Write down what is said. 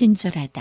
친절하다.